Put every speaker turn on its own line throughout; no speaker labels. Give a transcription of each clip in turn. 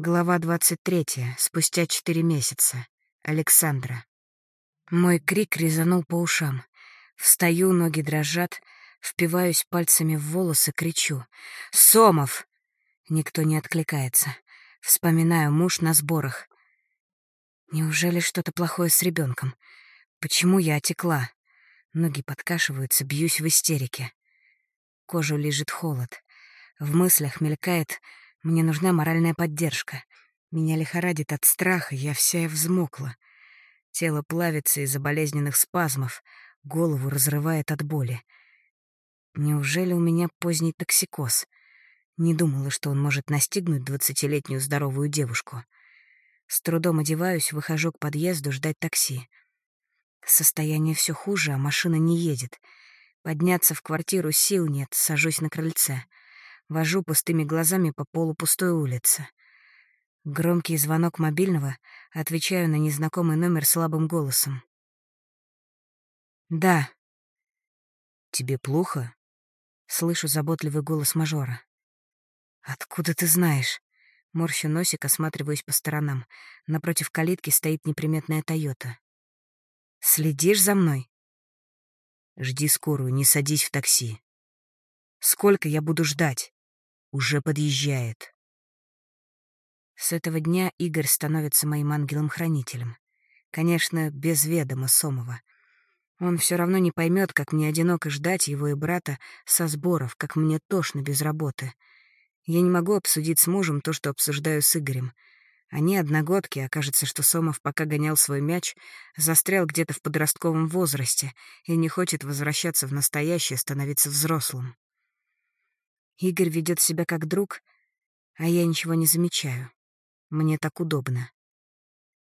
Глава 23. Спустя четыре месяца. Александра. Мой крик резанул по ушам. Встаю, ноги дрожат, впиваюсь пальцами в волосы, кричу. «Сомов!» Никто не откликается. Вспоминаю муж на сборах. Неужели что-то плохое с ребенком? Почему я отекла? Ноги подкашиваются, бьюсь в истерике. Кожу лежит холод. В мыслях мелькает мне нужна моральная поддержка. Меня лихорадит от страха, я вся взмокла. Тело плавится из-за болезненных спазмов, голову разрывает от боли. Неужели у меня поздний токсикоз? Не думала, что он может настигнуть двадцатилетнюю здоровую девушку. С трудом одеваюсь, выхожу к подъезду ждать такси. Состояние все хуже, а машина не едет. Подняться в квартиру сил нет, сажусь на крыльце — Вожу пустыми глазами по полупустой улице. Громкий звонок мобильного, отвечаю на незнакомый номер слабым голосом. «Да». «Тебе плохо?» Слышу заботливый голос мажора. «Откуда ты знаешь?» Морщу носик, осматриваюсь по сторонам. Напротив калитки стоит неприметная «Тойота». «Следишь за мной?» «Жди скорую, не садись в такси». «Сколько я буду ждать?» Уже подъезжает. С этого дня Игорь становится моим ангелом-хранителем. Конечно, без ведома Сомова. Он все равно не поймет, как мне одиноко ждать его и брата со сборов, как мне тошно без работы. Я не могу обсудить с мужем то, что обсуждаю с Игорем. Они одногодки, окажется, что Сомов, пока гонял свой мяч, застрял где-то в подростковом возрасте и не хочет возвращаться в настоящее, становиться взрослым. Игорь ведет себя как друг, а я ничего не замечаю. Мне так удобно.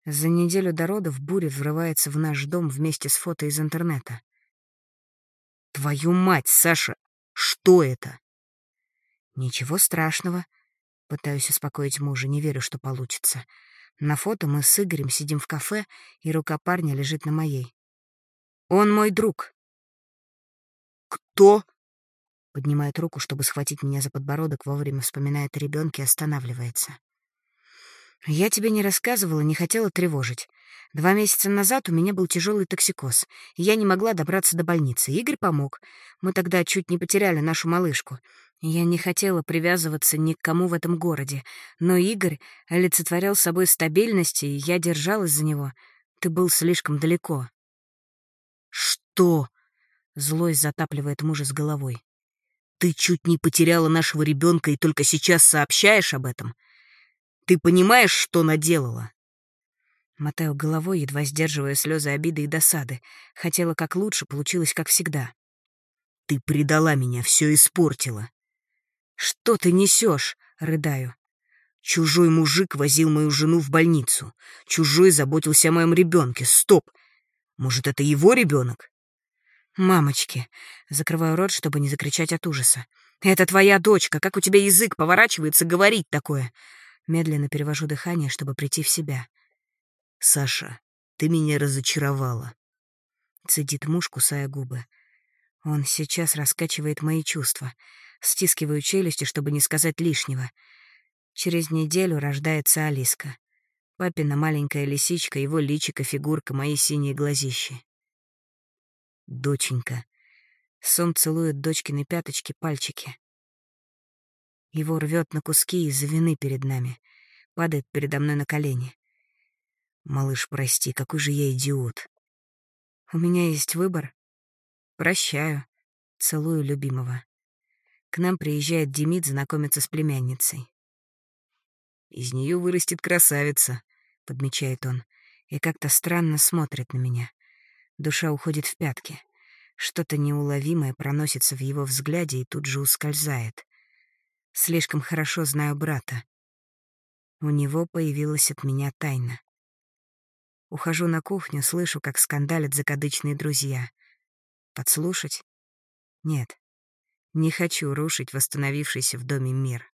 За неделю до родов буря врывается в наш дом вместе с фото из интернета. «Твою мать, Саша! Что это?» «Ничего страшного», — пытаюсь успокоить мужа, не верю, что получится. На фото мы с Игорем сидим в кафе, и рука парня лежит на моей. «Он мой друг».
«Кто?»
Поднимает руку, чтобы схватить меня за подбородок, вовремя вспоминает о ребенке и останавливается. Я тебе не рассказывала, не хотела тревожить. Два месяца назад у меня был тяжелый токсикоз, и я не могла добраться до больницы. Игорь помог. Мы тогда чуть не потеряли нашу малышку. Я не хотела привязываться ни к кому в этом городе, но Игорь олицетворял собой стабильность, и я держалась за него. Ты был слишком далеко.
«Что?»
— злость затапливает мужа с головой.
Ты чуть не потеряла нашего ребенка и только сейчас сообщаешь об этом? Ты понимаешь, что наделала?»
Мотаю головой, едва сдерживая слезы обиды и досады. Хотела как лучше, получилось как всегда.
«Ты предала меня, все испортила».
«Что ты несешь?» — рыдаю.
Чужой мужик возил мою жену в больницу. Чужой заботился о моем ребенке. Стоп! Может, это его ребенок?
«Мамочки!» — закрываю рот, чтобы не закричать от ужаса. «Это твоя дочка! Как у тебя язык поворачивается говорить такое?» Медленно перевожу дыхание, чтобы прийти в себя.
«Саша, ты меня разочаровала», —
цедит муж, кусая губы. Он сейчас раскачивает мои чувства. Стискиваю челюсти, чтобы не сказать лишнего. Через неделю рождается Алиска. Папина маленькая лисичка, его личико, фигурка, мои синие глазищи. Доченька. Сон целует дочкины пяточки, пальчики. Его рвет на куски из-за вины перед нами. Падает передо мной на колени. Малыш, прости, какой же я идиот. У меня есть выбор. Прощаю. Целую любимого. К нам приезжает Демид знакомиться с племянницей.
«Из нее вырастет красавица», — подмечает он, и как-то странно смотрит на меня.
Душа уходит в пятки. Что-то неуловимое проносится в его взгляде и тут же ускользает. Слишком хорошо знаю брата. У него появилась от меня тайна. Ухожу на кухню, слышу, как скандалят закадычные друзья. Подслушать? Нет. Не хочу рушить восстановившийся в доме мир.